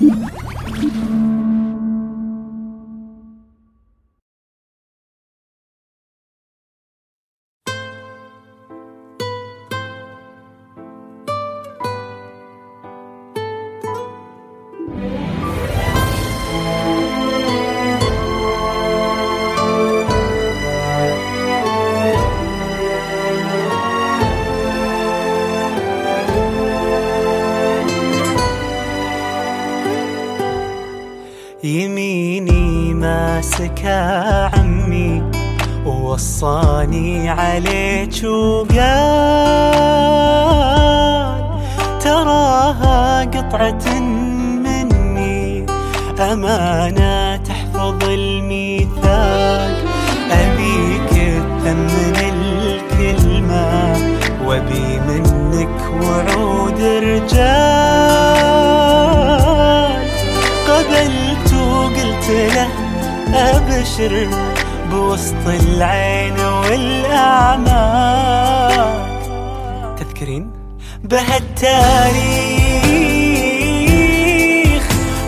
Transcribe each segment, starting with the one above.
Cool. يميني ماسكها عمي ووصاني عليك وقال تراها قطعة مني أمانة تحفظ الميثاق أبيك تثمن الكلمة وأبي له أبشر بوسط العين والأعماق تذكرين بهالتاريخ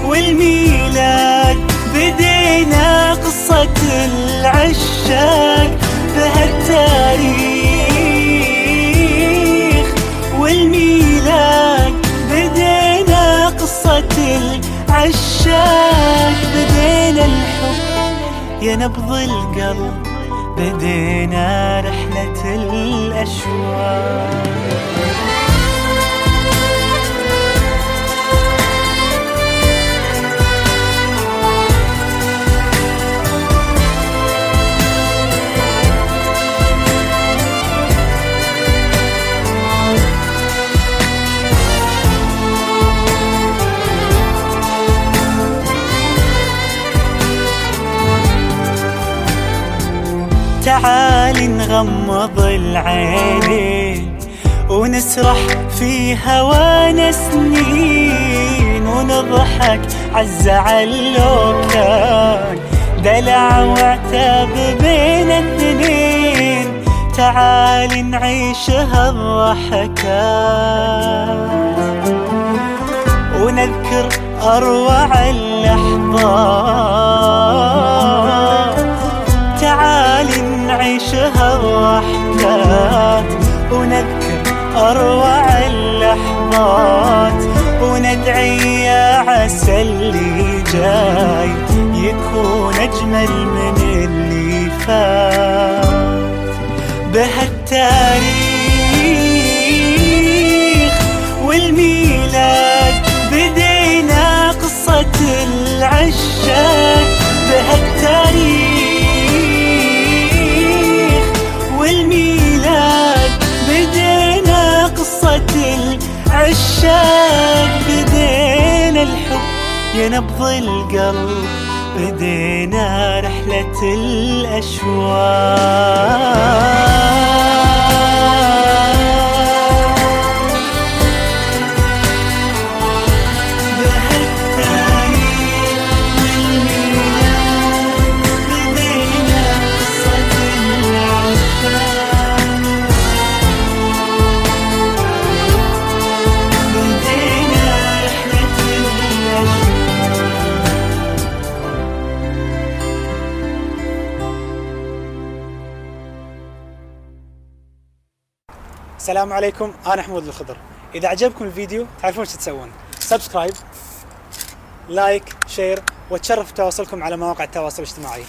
والميلاد بدينا قصة العشاق. بهالتاريخ والميلاد بدينا قصة العشاق. بدينا الحب يا نبض القلب بدينا رحلة الأشواق. تعال نغمض العينين ونسرح في هوانا سنين ونضحك عالزعل لو كان دلع وعتاب بين اثنين تعال نعيش هالضحكات ونذكر أروع اللحظات. أروع اللحظات وندعي يا عسى اللي جاي يكون أجمل من اللي فات. بهالتاريخ العشاق بدينا الحب يا نبض القلب بدينا رحلة الأشواق. السلام عليكم أنا حمود الخضر. إذا عجبكم الفيديو تعرفون شو تسوون. subscribe like share وتشرف تواصلكم على مواقع التواصل الاجتماعي.